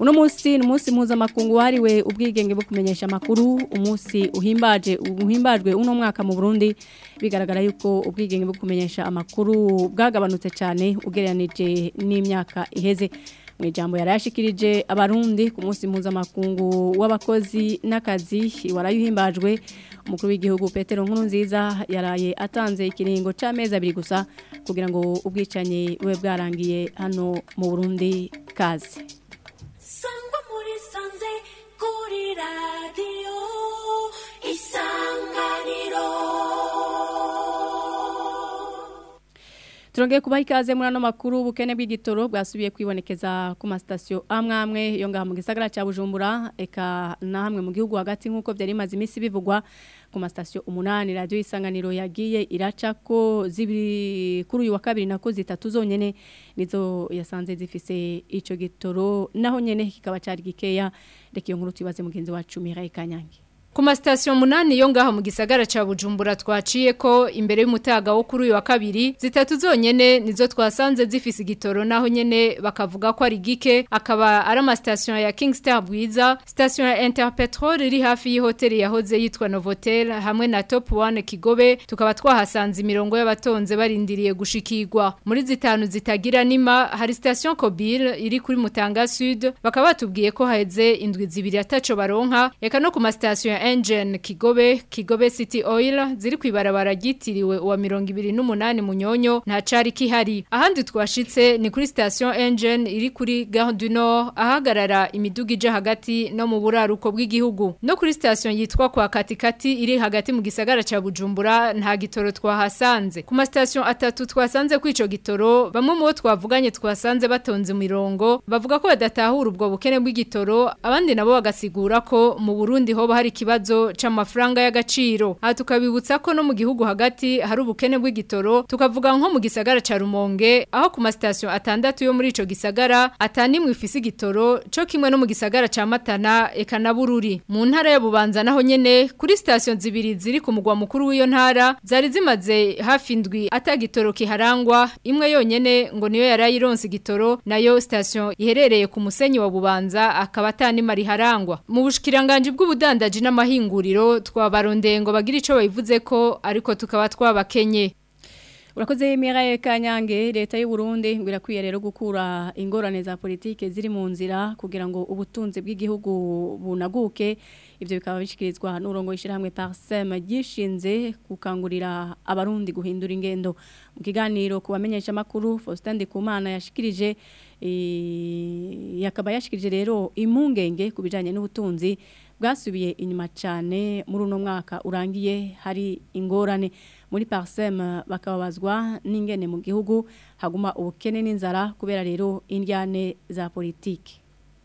uno munsi ni umunsi mpuzamakungu wahariwe ubwigenge bwo kumenyesha amakuru umunsi uhimbaje uhimbajwe uno mwaka mu burundi bigaragara yuko ubwigenge bwo kumenyesha amakuru bwagabanutse cyane ugereranije n'imyaka iheze mu ijambo yashikirije abarundi ku munsi mpuzamakungu w'abakozi n'akazi warayuhimbajwe Mukuru w'igihugu Petero Nkurunziza yaraye atanze ikiringo cy'amezi abiri gusa kugira ngo ubwicanyi we bwarangiye hano mu Burundi kazi turongeye kubaha ikaze muri makuru ubukene bw'igitoro bwasubiye kwibonekeza ku masitasiyo amwe amwe ngaha mu gisagara cya bujumbura eka na hamwe mu gihugu hagati nk'uko byari maze imisi bivugwa ku masitasiyo umunani radiyo isanganiro yagiye iraca ko zibiri kuri uyu wa kabiri nako zitatu zonyine nizo yasanze zifise icyo gitoro naho nyine kikaba cari gikeya reka iyo nkuru tuyibaze mugenzi wacu mihari kanyange Ku munani yo ngaha mu gisagara cya Bujumbura twaciye ko imbere y'umutaga wo kuri uyu wa kabiri zitatu zonyene nizo twasanze zifise igitoro naho nyene bakavuga ko ari gike akaba ari amasitasiyo ya Kingstar Bwiza sitasiyo ya Interpetrol iri hafi y'ihoteli yahoze yitwa Novotel hamwe na Top one Kigobe tukaba twahasanze imirongo y'abatonze barindiriye gushikirwa muri zitanu zitagira nima hari sitasiyo Kobil iri kuri Mutanga Sud bakaba batubwiye ko haheze indwi zibiri ataco baronka eka no ku masitasiyo ya engine kigobe kigobe city oil ziri ku ibarabara wa uwa mirongo ibiri n'umunani munyonyo na cari kihari ahandi twashitse ni kuri station engine iri kuri gare ahagarara imiduga ije hagati no mu buraruko bw'igihugu no kuri station yitwa kwa katikati iri hagati mu gisagara ca bujumbura nta gitoro twahasanze ku ma station atatu twasanze kw'ico gitoro bamwe mu bo twavuganye twasanze batonze mirongo bavuga ko badatahura ubwo bukene bw'igitoro abandi nabo bagasigura ko mu Burundi hoba hari kibazo cha c'amafaranga y'agaciro aha tukabibutsa ko no mu gihugu hagati hari ubukene bw'igitoro tukavuga nko mu gisagara ca Rumonge aho ku masitasiyo atandatu yo muri ico gisagara atanimwe ifise igitoro co kimwe no mu gisagara ca Matana eka na mu ntara ya Bubanza naho nyene kuri sitasiyo zibiri ziri ku mugwa mukuru w'iyo ntara zari zimaze hafi indwi atagitoro kiharangwa imwe yonyene ngo niyo yarayironse igitoro nayo sitasiyo iherereye ku musenyi wa Bubanza akaba atanimari mariharangwa mu bushikiranganje bw'ubudandaji n'ama abahinguriro twabarondengo bagira ico bayivuze ko ariko tukaba twabakenye urakoze yemera kanyange leta y'u Burundi ngo rero gukura ingorane za politike ziri mu nzira kugira ngo ubutunzi bw'igihugu bunaguke ibyo bikaba bishyikirizwa n'urongo ishyirahamwe parisema gishinze kukangurira abarundi guhindura ingendo mu kiganiro kubamenyesha bamenyeshamakuru faustin ndikumana yashikirije yakaba yashikirije rero imungenge ku bijyanye n'ubutunzi bwasubiye inyuma cyane muri uno mwaka urangiye hari ingorane muri parisemu bakababazwa n'ingene mu gihugu haguma ubukene n'inzara kubera rero indyane za politiki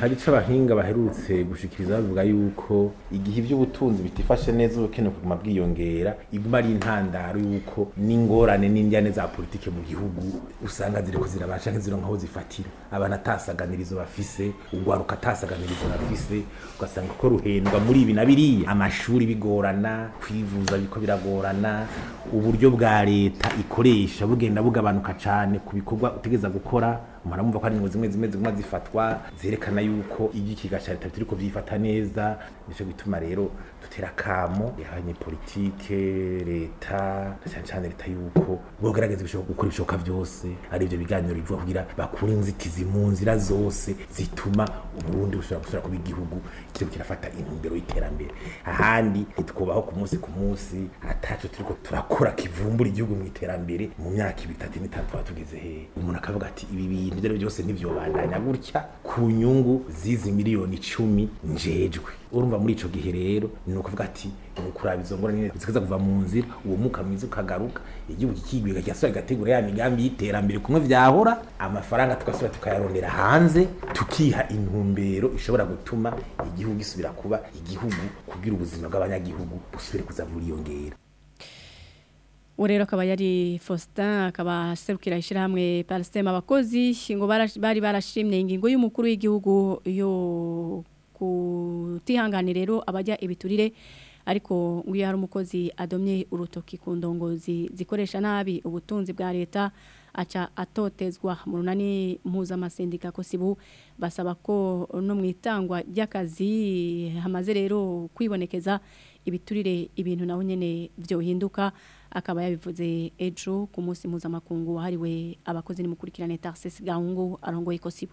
hari icyo abahinga baherutse gushikiriza bavuga yuko igihe iby'ubutunzi bitifashe neza ubukene kuguma bwiyongera iguma ari intandaro y'uko n'ingorane n'indyane za politiki mu gihugu usanga ziriko zirabasha nk'izironka aho zifatira abantu atasaganirizo bafise urwaruka atasaganirizo bafise ugasanga ko ruhendwa muri ibi na biriya amashuri bigorana kwivuza biko biragorana uburyo bwa leta ikoresha bugenda bugabanuka cyane cyane ku bikorwa utegereza gukora umuntu amumva ko ari ingo zimwe zimwe ziguma zifatwa zerekana yuko iyo ikiga cya leta turiko vyifata neza nico gituma rero dutera akamo yahanye politike leta cyane cyane leta yuko bogerageza gukora ibishoboka byose ari ibyo biganiro bivuga kugira bakure inzitizi mu nzira zose zituma uburundi bushobora gusubira kuba igihugu kiriko kirafata intumbero y'iterambere ahandi ntitwubaho ku munsi ku munsi ataco turiko turakora kivumbura igihugu mu iterambere mu myaka ibitatu n'itatu tuba tugeze hehe umuntu akavuga ati ibi bintu ibintu ibyo ari byo byose ntibyobandanya gutya ku nyungu z'izi miliyoni icumi njejwe urumva muri icyo gihe rero ni ukuvuga ati ni ukuraba izo ngorane zikaza kuva mu nzira uwo mwuka mwiza ukagaruka igihugu kikigwega cyasubira kigategura ya migambi y'iterambere kumwe byahora amafaranga tugasubira tukayarondera hanze tukiha intumbero ishobora gutuma igihugu gisubira kuba igihugu kubwira ubuzima bw'abanyagihugu busubire kuza buriyongera ubu rero akaba yari fosita akaba aserukira ishyirahamwe parisiteme abakozi ngo bari barashimye ingingo y'umukuru w'igihugu yo kutihangane rero abajya ibiturire ariko iyo hari umukozi adomye urutoki ku ndongozi zikoresha nabi ubutunzi bwa leta aca atotezwa mu runani mpuzamasinda sibu basaba ko no mu itangwa ry'akazi hamaze rero kwibonekeza ibiturire ibintu nawe nyine byohinduka akaba yabivuze ejo ku munsi mpuzamakungu wahariwe abakozi n'imukurikirane taxes gahungu arongoye ikosibo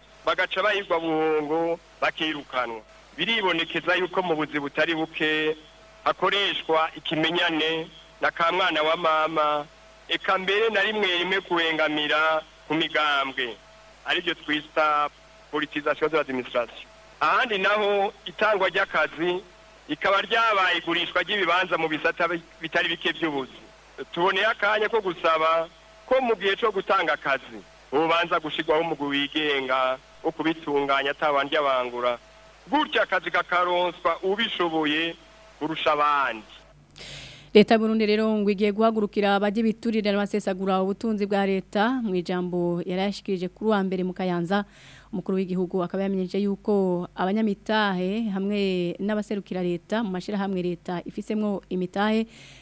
bagaca bayirwa buhungu bakirukanwa biribonekeza yuko mu buzi butari buke hakoreshwa ikimenyane na ka mwana wa mama eka mbere na rimwe rimwe kubengamira ku migambwe aribyo twita politizasiyo za ahandi naho itangwa ry'akazi rikaba ryabaye igurishwa ry'ibibanza mu bisata bitari bike by'ubuzi tuboneye akanya ko gusaba ko mu gihe cyo gutanga akazi ubanza gushyirwaho umugwi wigenga wo kubitunganya atabandi abangura gutya akazi kakaronswa ubishoboye kurusha abandi leta y'uburundi rero ngo igiye guhagurukira abajya ibiturire basesagura ubutunzi bwa leta mu ijambo yarayashyikirije kuri wa mbere mu kayanza umukuru w'igihugu akaba yamenyeje yuko abanyamitahe hamwe n'abaserukira leta mu mashyirahamwe leta ifisemo imitahe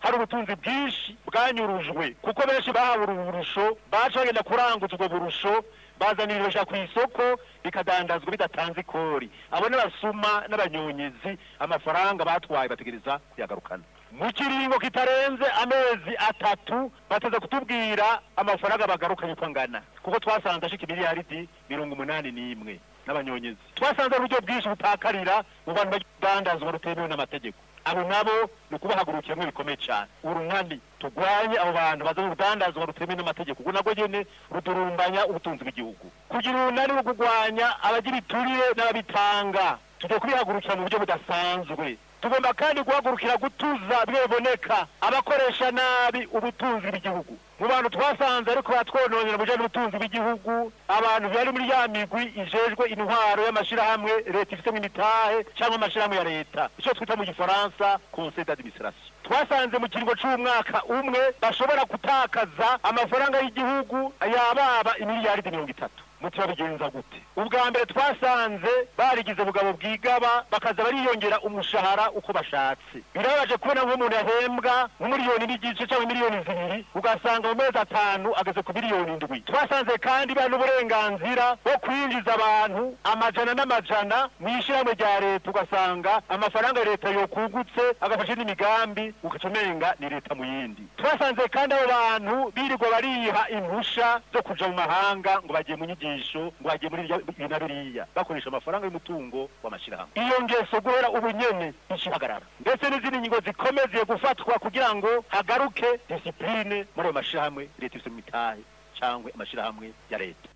hari ubutunzi bwinshi bwanyurujwe kuko benshi bahawe urusho baje bagenda kuranguza ubwo burusho bazanira irusha ku isoko bikadandazwa bidatanze ikori abo n'abasuma n'abanyonyizi amafaranga batwaye bategereza kuyagarukana mu kiringo kitarenze amezi atatu bateze kutubwira amafaranga bagarukanye uko angana kuko twasanze ashika miliyaridi mirongo umunani n'imwe n'abanyonyizi twasanze uburyo bwinshi butakarira mu bantu bagandazwa rutemewe n'amategeko abo nabo ni ukubahagurukiramo bikomeye cyane urunani turwanye abo bantu bazana urudandazwa rutemewe n'amategeko ubwo nabwo nyine rudurumbanya ubutunzi bw'igihugu kugira urunani rwo kurwanya abagira iturire n'ababitanga tujya kubihagurukira mu buryo budasanzwe tugomba kandi guhagurukira gutuza biboneka abakoresha nabi ubutunzi bw'igihugu mu bantu twasanze ariko batwononera mu bijyanye n'ubutunzi bw'igihugu abantu bari muri ya migwi ijejwe intwaro y'amashyirahamwe leta ifite nk'imitahe cyangwa amashyirahamwe ya leta icyo twita mu gifaransa conseil d'administration twasanze mu kiringo cy'umwaka umwe bashobora gutakaza amafaranga y'igihugu yababa imiliyaridi mirongo itatu turabigenza gute ubwa mbere twasanze barigize ubugabo bwigaba bakaza bariyongera umushahara uko bashatse birabaje kubona nk'umuntu yahembwa miliyoni n'igice cyangwa miliyoni zibiri ugasanga mu mezi atanu ageze ku miliyoni ndwi twasanze kandi bari n'uburenganzira bwo kwinjiza abantu amajana n'amajana mu ishyirahamwe rya leta ugasanga amafaranga leta yokungutse agafasha n'imigambi umenga ni leta mu yindi twasanze kandi abo bantu birirwa bariha impushya zo kuja mu mahanga ngo bagiye mu nyigisho ibikoresho ngo hajye muri bina biriya bakoresha amafaranga y'umutungo w'amashyirahamwe iyo ngeso guhera ubunyene ishihagarara ndetse n'izindi ngingo zikomeye gufatwa kugira ngo hagaruke disipurine muri ayo mashyirahamwe leta ifite imitahe cyangwa amashyirahamwe ya leta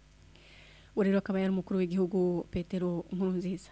ubu rero akaba yari umukuru w'igihugu petero nkurunziza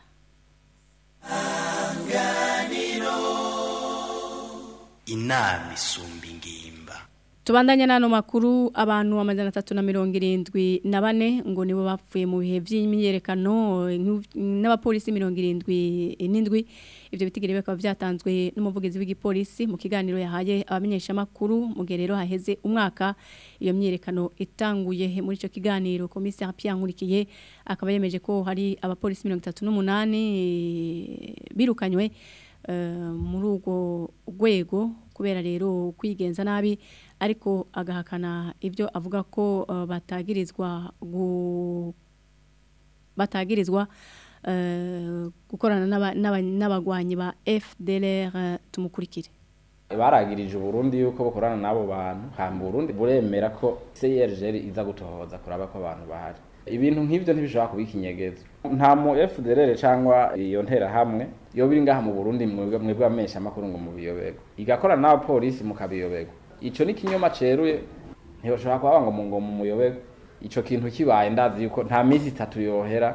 inama isumba ingimba tubandanye n'ano makuru abantu amajana atatu na mirongo irindwi na bane ngo nibo bapfuye mu bihe by'imyiyerekano n'abapolisi mirongo irindwi n'indwi ibyo bitigire bikaba byatanzwe n'umuvugizi w'igipolisi mu kiganiro yahaye abamenyeshamakuru mu gihe haheze umwaka iyo myerekano itanguye muri icyo kiganiro komisiyo yankurikiye akaba yemeje ko hari abapolisi mirongo itatu n'umunani birukanywe eh, muri urwo rwego kubera rero kwigenza nabi ariko agahakana ibyo avuga ko uh, batagirizwa batagirizwa uh, gukorana n'abagwanyi ba FDLR uh, tumukurikire baragirije Burundi yuko bakorana n'abo bantu hamba Burundi buremera ko CRGL iza gutohoza kuraba ko abantu bahari ibintu nk'ibyo ntibishobora kuba ikinyegezo nta mu FDLR cyangwa iyo ntera hamwe yo biri ngaha mu Burundi mwebwe mwebwe amakuru ngo mu biyobego igakora n'abapolisi mu kabiyobego icyo ni kinyoma ceruye ntibashobora kuba ngo ngo mumuyobe icyo kintu kibaye ndazi yuko nta minsi itatu yohera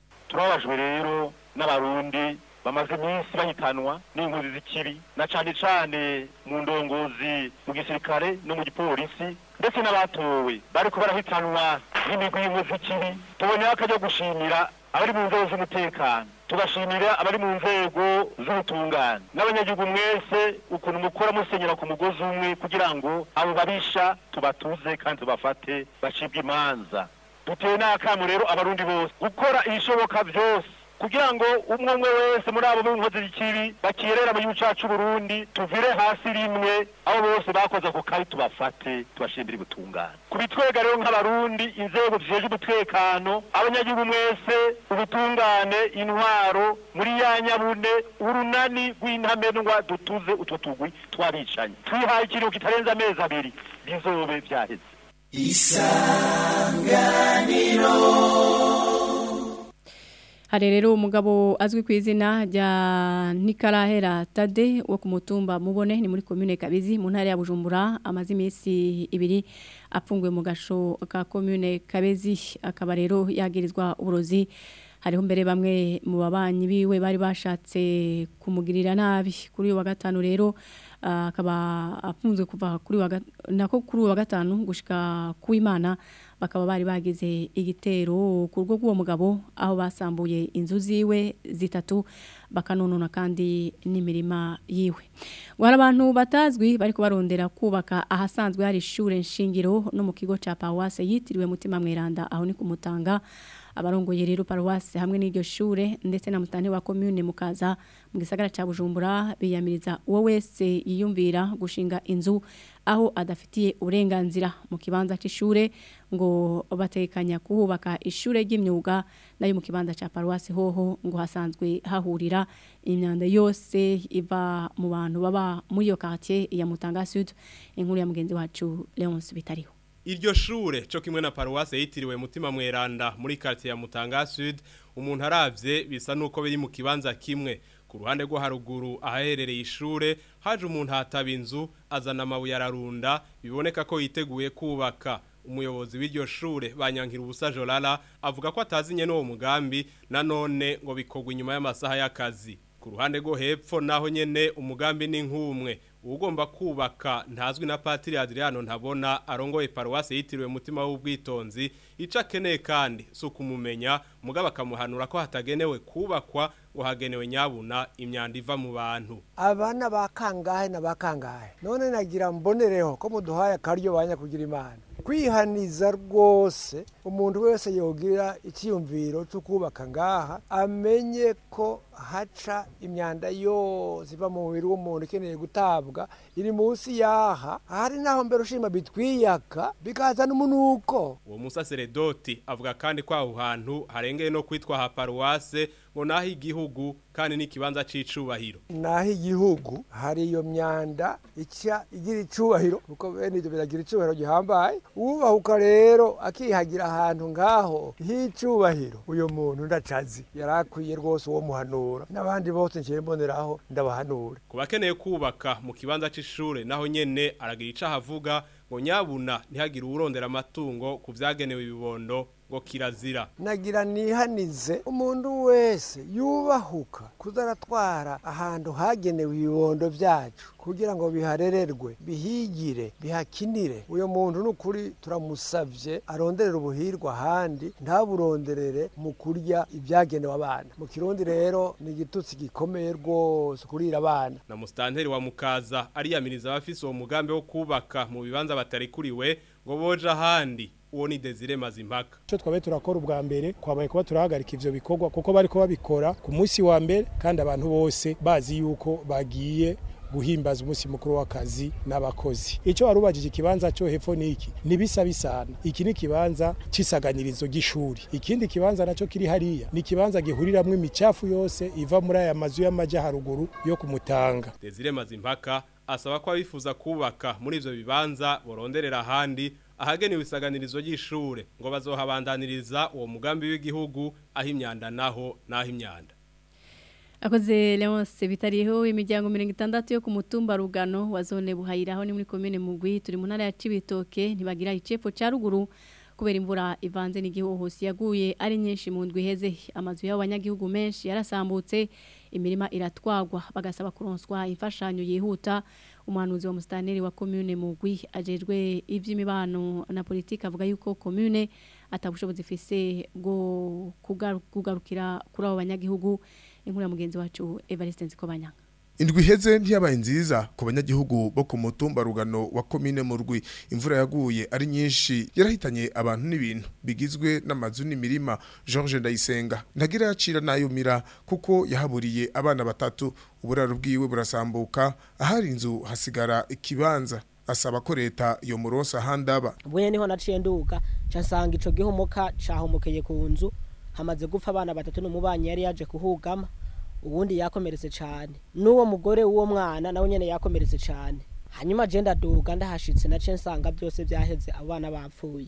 turabashwe rero n'abarundi bamaze iminsi bahitanwa n'inkuzi z'ikibi na cyane cyane mu ndongozi mu gisirikare no mu gipolisi ndetse n'abatowe bariko barahitanwa n'imigwi y'inkuzi z'ikibi tubonye akajya gushimira abari mu nzego z'umutekano tugashimira abari mu nzego z'ubutungane n'abanyagihugu mwese ukuntu mukora musenyera ku mugozi umwe kugira ngo abo babisha tubatuze kandi tubafate bacibwe imanza duteye n'akamu rero abarundi bose gukora ibishoboka byose kugira ngo umwe umwe wese muri abo b'inkozi z'ikibi bakirera mu gihugu cyacu Burundi tuvire hasi rimwe abo bose bakoze ako kabi tubafate tubashimbire ubutungane ku bitwega rero nk'abarundi inzego zijejwe umutekano abanyagihugu mwese ubutungane intwaro muri ya nyabune urunani rw'intamendwa dutuze utwo tugwi twabicanye twihaye ikintu kitarenze amezi abiri bizobe byaheze isanganiro hari rero umugabo azwi ku izina rya Nikarahera Tade wo kumutumba mubone ni muri commune Kabizi mu ntara ya Bujumbura amaze iminsi ibiri apfunguye mu gasho ka commune Kabezi akaba rero yagirizwa uburozi hariho mbere bamwe mu babanyi biwe bari bashatse kumugirira nabi kuri uyu wa gatanu rero akaba afunzwe kuva kuri wa nako kuri uyu wa gatanu gushika ku Imana bakaba bari bagize igitero ku rugo rw'uwo mugabo aho basambuye inzu ziwe zitatu bakanonona kandi n'imirima yiwe hari abantu batazwi bari kubarondera kubaka ahasanzwe hari ishuri nshingiro no mu kigo cya pawase yitiriwe mutima mweranda aho ni kumutanga abarongoye rero paruwasi hamwe n'iryo shure ndetse na mutane wa commune mukaza mu gisagara ca Bujumbura biyamiriza uwo wese yiyumvira gushinga inzu aho adafitiye uburenganzira mu kibanza cy'ishure ngo batekanya kuhubaka ishure ry'imyuga nayo mu kibanza cya paruwasi hoho ngo hasanzwe hahurira imyanda yose iva mu bantu baba muri iyo quartier ya Mutanga Sud inkuru ya mugenzi wacu Leonce Bitariho iryo shure cyo kimwe na paruwase yitiriwe mutima mweranda muri quartier ya Mutanga Sud umuntu aravye bisa nuko biri mu kibanza kimwe ku ruhande rwo haruguru ahaherereye ishure haje umuntu hataba inzu azana amabuye ararunda biboneka ko yiteguye kubaka umuyobozi w'iryo shure banyankira ubusa Jolala avuga ko atazinye n'uwo mugambi nanone ngo bikogwa inyuma y'amasaha y'akazi ku ruhande rwo hepfo naho nyene umugambi ni nk'umwe ugomba kubaka ntazwi na patiri Adriano ntabona arongoye paruwasi yitiriwe umutima w'ubwitonzi ica akeneye kandi si ukumumenya mugabo akamuhanura ko hatagenewe kubakwa ngo hagenewe nyabuna imyanda iva mu bantu abana bakangahe na bakangahe. none nagira mbonereho ko muduhaye akaryo banya kugira imana kwihaniza rwose umuntu wese yogira icyiyumviro cyo kubaka ngaha amenye ko haca imyanda yose iva mu mubiri w'umuntu ikeneye gutabwa iri munsi y'aha hari n'aho mbere ushima bitwiyaka bikazana umunuko uwo musaseredoti avuga kandi ko aho hantu harengeye no kwitwa ha paruwase ngo naho igihugu kandi ni n'ikibanza cy'icubahiro naho igihugu hari iyo myanda ica igira icubahiro kuko bene ibyo biragira icubahiro gihambaye uwubahuka rero akihagira ahantu ngaho h'icubahiro uyu muntu ndacazi yari akwiye rwose uwo muhanura n'abandi bose ngiye mboneraho ndabahanura ku bakeneye kubaka mu kibanza cy'ishuri naho nyine aragira icyo ahavuga ngo nyabuna ntihagire uwurondera amatungo ku byagenewe ibibondo ngo kirazira nagira nihanize umuntu wese yubahuka kuzaratwara ahantu hagenewe ibibondo byacu kugira ngo biharererwe bihigire bihakinire uyu muntu ni ukuri turamusabye aronderera ubuhirwa ahandi ntaburonderere mu kurya ibyagenewe abana mu kirundi rero ni igitutsi gikomeye rwose kurira abana na musitanteri wa mukaza ariyamiriza abafise uwo mugambi wo kubaka mu bibanza batarekuriwe ngo boje ahandi uwo ni Desire Mazimpaka cyo twabe turakora ubwa mbere kwabaye kuba turahagarika ivyo bikorwa kuko bariko babikora ku munsi wa mbere kandi abantu bose bazi yuko bagiye guhimbaza umunsi mukuru w'akazi n'abakozi icyo warubajije ikibanza cyo hepfo niki nibisa bisana iki ni kibanza cisaganyirizo gishuri ikindi kibanza naco kiri hariya ni kibanza gihuriramo imicafu yose iva muri aya mazu y'amaja haruguru yo kumutanga Desire Mazimpaka asaba ko abifuza kubaka muri ivyo bibanza boronderera ahandi ahagenewe isaganirizo ry'ishure ngo bazohabandaniriza uwo mugambi w'igihugu aho naho naho imyanda akoze leonce bitariho imiryango mirongo itandatu yo ku mutumba rugano wa zone buhayiraho ni muri komine mugwi turi mu ntara ya cibitoke ntibagira icepfo ca ruguru kubera imvura ivanze n'igihuhusi yaguye ari nyinshi mu ndwi iheze amazu y'abanyagihugu menshi yarasambutse imirima iratwagwa bagasaba kuronswa imfashanyo yihuta umuhanuzi wa musitaneri wa komune mugwi ajejwe iby'imibano na politiki avuga yuko komune atabushobozi ifise bwo kugarukira kuri abo banyagihugu inkuru ya mugenzi wacu Evariste Nzikobanyanga indwi Heze ntiyabaye nziza ku banyagihugu bo ku mutumba rugano wa komine mu rwi imvura yaguye ari nyinshi yarahitanye abantu n'ibintu bigizwe n'amazu n'imirima George Ndayisenga ntagira yacira nayo kuko yahaburiye abana batatu uburaro bwiwe burasambuka ahari inzu hasigara ikibanza asaba ko leta iyo muronsi ahandaba ubunye niho naciye nduka nsanga ico gihomoka cahomokeye ku nzu hamaze gupfa abana batatu n'umubanyi yari yaje kuhugama ubundi yakomeretse cyane n'uwo mugore w'uwo mwana nawe nyine yakomeretse cyane hanyuma agenda duga ndahashyitse na nsanga byose byaheze abana bapfuye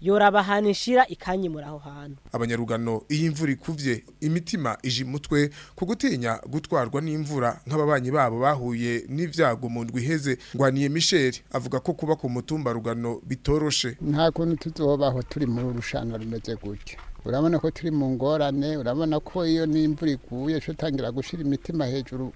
yorabahana inshira ikanyimura aho hantu abanyarugano iyi imvura ikuvye imitima ije imutwe ku gutinya gutwarwa n'imvura nk'ababanyi babo bahuye n'ivyago mu ndwi iheze ngwaniye Michel avuga ko kuba ku mutumba rugano bitoroshe nta kuntu tuzobaho turi mu rushano rumeze gutya urabona ko turi mu ngorane urabona ko iyo n'imvura iguye cyo gushira imitima hejuru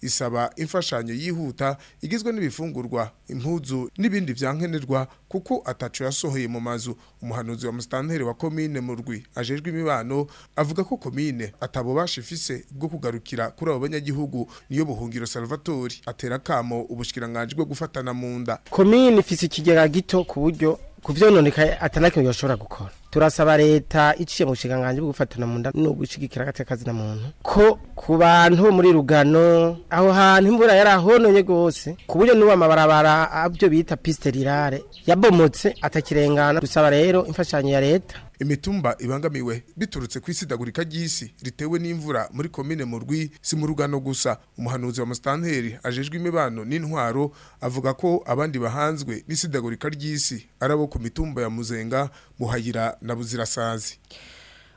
isaba imfashanyo yihuta igizwe n'ibifungurwa impuzu n'ibindi byankenerwa kuko atacu yasohoye mu mazu umuhanuzi wa musitanteri wa komine Murwi ajejwe imibano avuga ko komine atabubasha ifise bwo kugarukira kuri abo banyagihugu niyo buhungiro salvatori atera kamo ubushikiranganji bwo gufatana mu nda komine ifise ikigera gito ku buryo ku byononekaye atanakintu yashobora gukora turasaba leta iciye mu bushingangange bwo gufatana mu nda no gushyigikira agateka na muntu ko ku bantu muri rugano aho hantu imvura yarahononye gose ku buryo n'ubu amabarabara abyo bita pisite rirare yabomotse atakirengana dusaba rero imfashanyo ya leta imitumba ibangamiwe biturutse ku isidagurika ry'isi ritewe n'imvura muri komine mu rwi si mu rugano gusa umuhanuzi wa musitanteri ajejwe imibano n'intwaro avuga ko abandi bahanzwe n'isidagurika ry'isi arabo ku mitumba ya muzenga muhayira na buzirasazi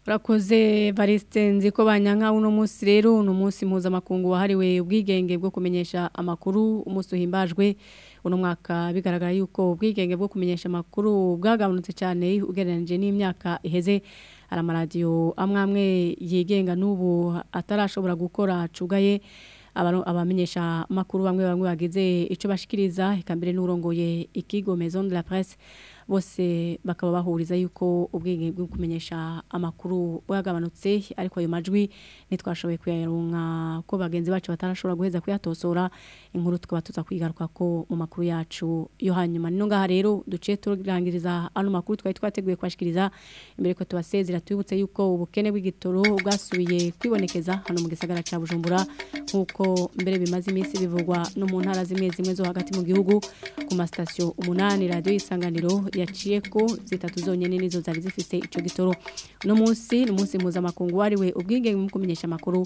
urakoze barisite nzi ko banyanka uno munsi rero uno munsi mpuzamakungu wahariwe ubwigenge bwo kumenyesha amakuru umunsi uhimbajwe uno mwaka bigaragara yuko ubwigenge bwo kumenyesha amakuru bwagabanutse cyane ugereranyije n'imyaka iheze hari amaradiyo amwamwe yigenga n'ubu atarashobora gukora acugaye abamenyesha makuru bamwe bamwe bagize icyo bashikiriza ikambere n'urongoye ikigo maison de la presse bose bakaba bahuriza yuko ubwenge bwo kumenyesha amakuru yagabanutse ariko ayo majwi nitwashoboye kuyaronka ko bagenzi bacu batarashobora guheza kuyatosora inkuru tukaba tuza kwigaruka ko mu makuru yacu yo hanyuma nino ngaha rero duciye turangiriza ano makuru twari twateguye kwashikiriza imbere ko tubasezera tubibutse yuko ubukene bw'igitoro bwasubiye kwibonekeza hano mu gisagara cya Bujumbura nkuko mbere bimaze iminsi bivugwa no mu ntara zimwe zimwe zo hagati mu gihugu ku masitasiyo station umunani radio isanganiro yaciye ko zitatu zonyine nizo zari zifise ico gitoro no munsi no munsi mpuzamakungu wariwe ubwigenge mu kumenyesha amakuru